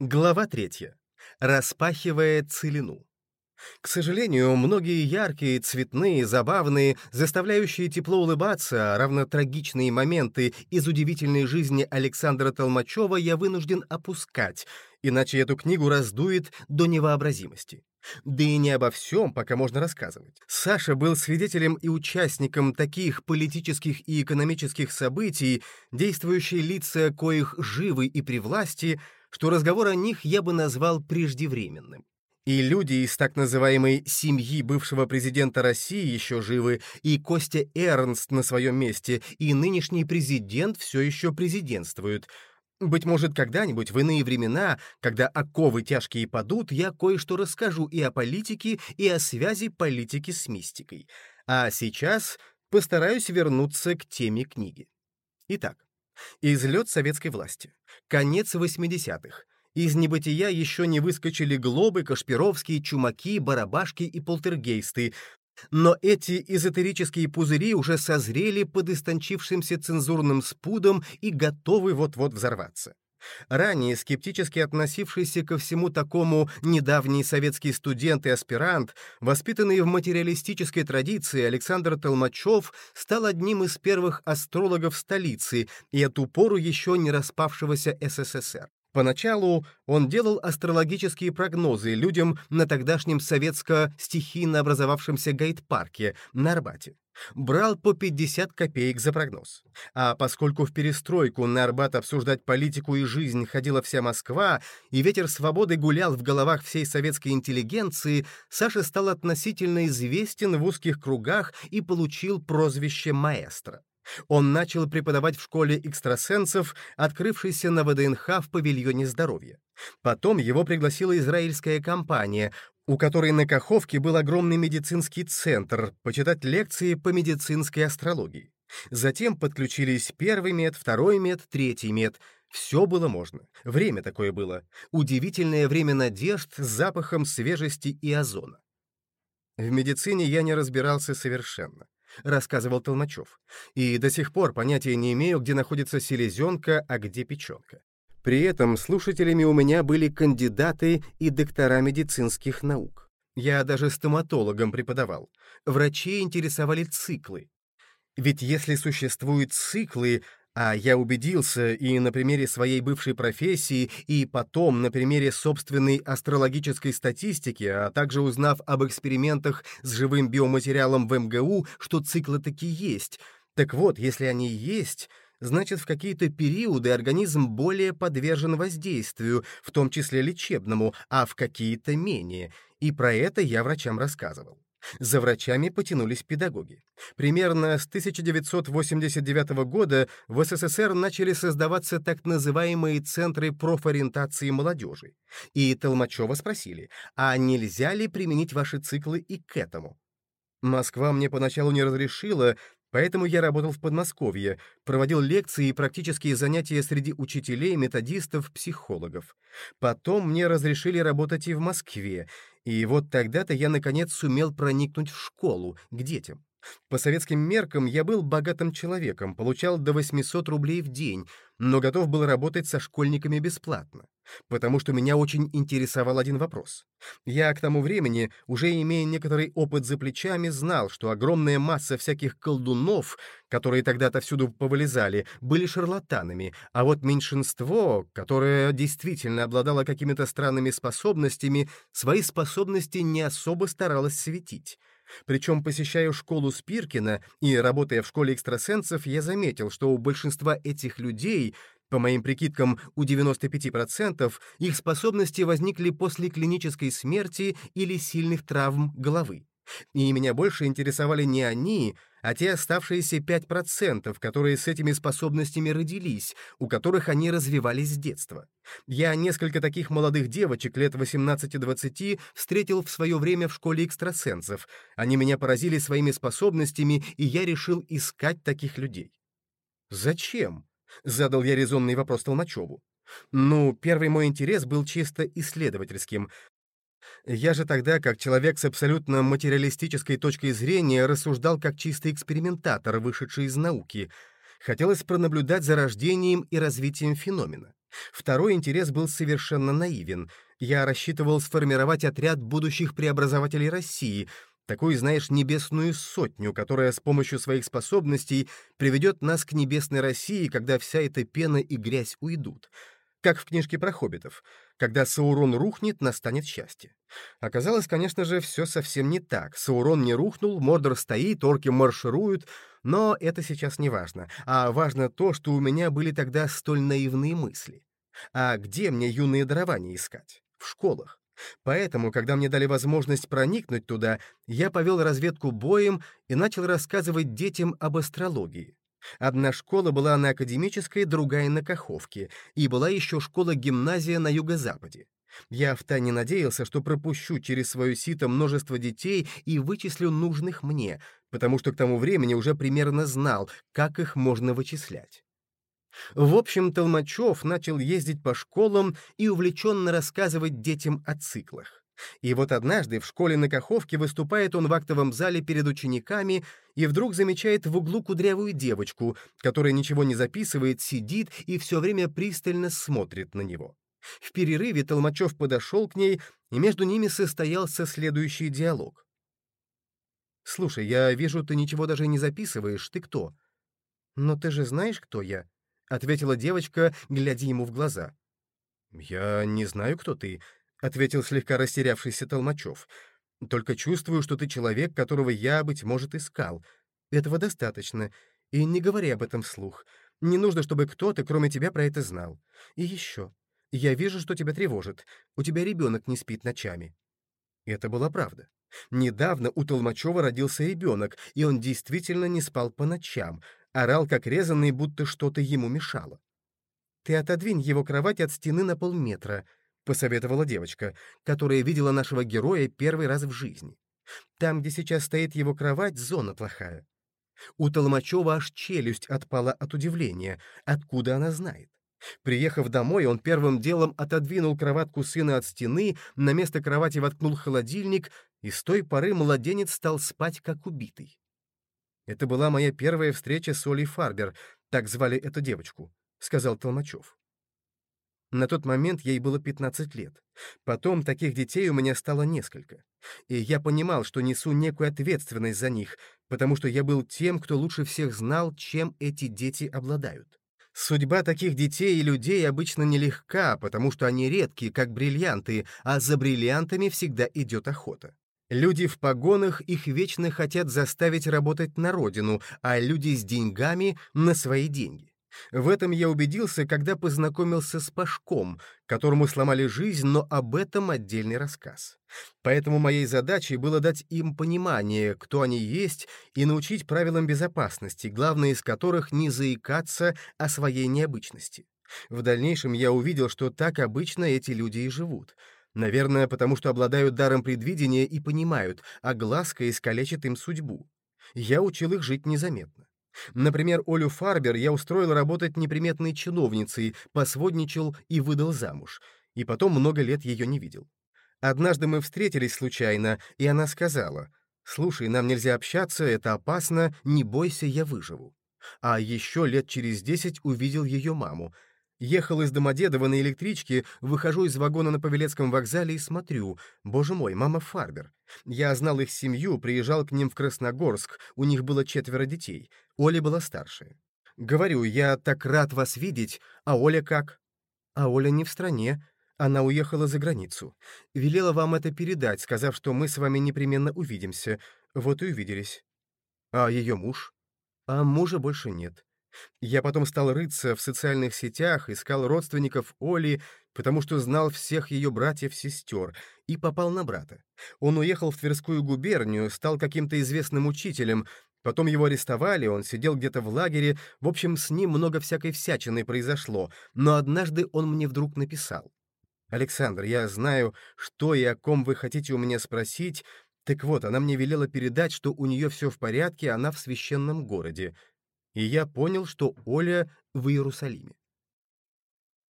Глава третья. Распахивая целину. К сожалению, многие яркие, цветные, забавные, заставляющие тепло улыбаться, равно трагичные моменты из удивительной жизни Александра Толмачева я вынужден опускать, иначе эту книгу раздует до невообразимости. Да и не обо всем пока можно рассказывать. Саша был свидетелем и участником таких политических и экономических событий, действующие лица коих живы и при власти — что разговор о них я бы назвал преждевременным. И люди из так называемой «семьи бывшего президента России» еще живы, и Костя Эрнст на своем месте, и нынешний президент все еще президентствует. Быть может, когда-нибудь в иные времена, когда оковы тяжкие падут, я кое-что расскажу и о политике, и о связи политики с мистикой. А сейчас постараюсь вернуться к теме книги. Итак, Излет советской власти. Конец 80-х. Из небытия еще не выскочили глобы, кашпировские, чумаки, барабашки и полтергейсты, но эти эзотерические пузыри уже созрели под истончившимся цензурным спудом и готовы вот-вот взорваться. Ранее скептически относившийся ко всему такому недавний советский студент и аспирант, воспитанный в материалистической традиции, Александр Толмачев стал одним из первых астрологов столицы и от упору еще не распавшегося СССР. Поначалу он делал астрологические прогнозы людям на тогдашнем советско-стихийно образовавшемся гайд-парке на Арбате. Брал по 50 копеек за прогноз. А поскольку в перестройку на Арбат обсуждать политику и жизнь ходила вся Москва, и ветер свободы гулял в головах всей советской интеллигенции, Саша стал относительно известен в узких кругах и получил прозвище «маэстро». Он начал преподавать в школе экстрасенсов, открывшейся на ВДНХ в павильоне здоровья. Потом его пригласила израильская компания, у которой на Каховке был огромный медицинский центр, почитать лекции по медицинской астрологии. Затем подключились первый мед, второй мед, третий мед. Все было можно. Время такое было. Удивительное время надежд с запахом свежести и озона. В медицине я не разбирался совершенно. — рассказывал Толмачев. «И до сих пор понятия не имею, где находится селезенка, а где печенка. При этом слушателями у меня были кандидаты и доктора медицинских наук. Я даже стоматологам преподавал. Врачи интересовали циклы. Ведь если существуют циклы, а я убедился и на примере своей бывшей профессии, и потом на примере собственной астрологической статистики, а также узнав об экспериментах с живым биоматериалом в МГУ, что циклы такие есть. Так вот, если они есть, значит, в какие-то периоды организм более подвержен воздействию, в том числе лечебному, а в какие-то менее. И про это я врачам рассказывал. За врачами потянулись педагоги. Примерно с 1989 года в СССР начали создаваться так называемые центры профориентации молодежи. И Толмачева спросили, а нельзя ли применить ваши циклы и к этому? Москва мне поначалу не разрешила, Поэтому я работал в Подмосковье, проводил лекции и практические занятия среди учителей, методистов, психологов. Потом мне разрешили работать и в Москве, и вот тогда-то я наконец сумел проникнуть в школу, к детям. По советским меркам я был богатым человеком, получал до 800 рублей в день, но готов был работать со школьниками бесплатно, потому что меня очень интересовал один вопрос. Я к тому времени, уже имея некоторый опыт за плечами, знал, что огромная масса всяких колдунов, которые тогда-то всюду повылезали, были шарлатанами, а вот меньшинство, которое действительно обладало какими-то странными способностями, свои способности не особо старалось светить. Причем, посещая школу Спиркина и работая в школе экстрасенсов, я заметил, что у большинства этих людей, по моим прикидкам, у 95%, их способности возникли после клинической смерти или сильных травм головы. И меня больше интересовали не они, а те оставшиеся 5%, которые с этими способностями родились, у которых они развивались с детства. Я несколько таких молодых девочек лет 18-20 встретил в свое время в школе экстрасенсов. Они меня поразили своими способностями, и я решил искать таких людей. «Зачем?» — задал я резонный вопрос Толмачеву. Ну, первый мой интерес был чисто исследовательским. Я же тогда, как человек с абсолютно материалистической точкой зрения, рассуждал как чистый экспериментатор, вышедший из науки. Хотелось пронаблюдать за рождением и развитием феномена. Второй интерес был совершенно наивен. Я рассчитывал сформировать отряд будущих преобразователей России, такую, знаешь, небесную сотню, которая с помощью своих способностей приведет нас к небесной России, когда вся эта пена и грязь уйдут. Как в книжке про хоббитов. Когда Саурон рухнет, настанет счастье. Оказалось, конечно же, все совсем не так. Саурон не рухнул, Мордор стоит, орки маршируют, но это сейчас не важно. А важно то, что у меня были тогда столь наивные мысли. А где мне юные дарования искать? В школах. Поэтому, когда мне дали возможность проникнуть туда, я повел разведку боем и начал рассказывать детям об астрологии. Одна школа была на Академической, другая на Каховке, и была еще школа-гимназия на юго-западе. Я втайне надеялся, что пропущу через свое сито множество детей и вычислю нужных мне, потому что к тому времени уже примерно знал, как их можно вычислять. В общем, Толмачев начал ездить по школам и увлеченно рассказывать детям о циклах. И вот однажды в школе на Каховке выступает он в актовом зале перед учениками и вдруг замечает в углу кудрявую девочку, которая ничего не записывает, сидит и все время пристально смотрит на него. В перерыве Толмачев подошел к ней, и между ними состоялся следующий диалог. «Слушай, я вижу, ты ничего даже не записываешь. Ты кто?» «Но ты же знаешь, кто я?» — ответила девочка, глядя ему в глаза. «Я не знаю, кто ты», — ответил слегка растерявшийся Толмачев. «Только чувствую, что ты человек, которого я, быть может, искал. Этого достаточно. И не говори об этом вслух. Не нужно, чтобы кто-то, кроме тебя, про это знал. И еще. Я вижу, что тебя тревожит. У тебя ребенок не спит ночами». Это была правда. Недавно у Толмачева родился ребенок, и он действительно не спал по ночам, орал как резанный, будто что-то ему мешало. «Ты отодвинь его кровать от стены на полметра», — посоветовала девочка, которая видела нашего героя первый раз в жизни. «Там, где сейчас стоит его кровать, зона плохая». У Толмачева аж челюсть отпала от удивления, откуда она знает. Приехав домой, он первым делом отодвинул кроватку сына от стены, на место кровати воткнул холодильник, и с той поры младенец стал спать как убитый. «Это была моя первая встреча с Олей Фарбер, так звали эту девочку», — сказал Толмачев. На тот момент ей было 15 лет. Потом таких детей у меня стало несколько. И я понимал, что несу некую ответственность за них, потому что я был тем, кто лучше всех знал, чем эти дети обладают. Судьба таких детей и людей обычно нелегка, потому что они редкие, как бриллианты, а за бриллиантами всегда идет охота. Люди в погонах их вечно хотят заставить работать на родину, а люди с деньгами — на свои деньги. В этом я убедился, когда познакомился с Пашком, которому сломали жизнь, но об этом отдельный рассказ. Поэтому моей задачей было дать им понимание, кто они есть, и научить правилам безопасности, главное из которых не заикаться о своей необычности. В дальнейшем я увидел, что так обычно эти люди и живут. Наверное, потому что обладают даром предвидения и понимают, а глазка искалечит им судьбу. Я учил их жить незаметно. Например, Олю Фарбер я устроил работать неприметной чиновницей, посводничал и выдал замуж, и потом много лет ее не видел. Однажды мы встретились случайно, и она сказала, «Слушай, нам нельзя общаться, это опасно, не бойся, я выживу». А еще лет через десять увидел ее маму — Ехал из Домодедова на электричке, выхожу из вагона на Павелецком вокзале и смотрю. Боже мой, мама Фарбер. Я знал их семью, приезжал к ним в Красногорск, у них было четверо детей. Оля была старшая. Говорю, я так рад вас видеть, а Оля как? А Оля не в стране, она уехала за границу. Велела вам это передать, сказав, что мы с вами непременно увидимся. Вот и увиделись. А ее муж? А мужа больше нет. Я потом стал рыться в социальных сетях, искал родственников Оли, потому что знал всех ее братьев-сестер, и попал на брата. Он уехал в Тверскую губернию, стал каким-то известным учителем, потом его арестовали, он сидел где-то в лагере, в общем, с ним много всякой всячины произошло, но однажды он мне вдруг написал. «Александр, я знаю, что и о ком вы хотите у меня спросить, так вот, она мне велела передать, что у нее все в порядке, она в священном городе и я понял, что Оля в Иерусалиме.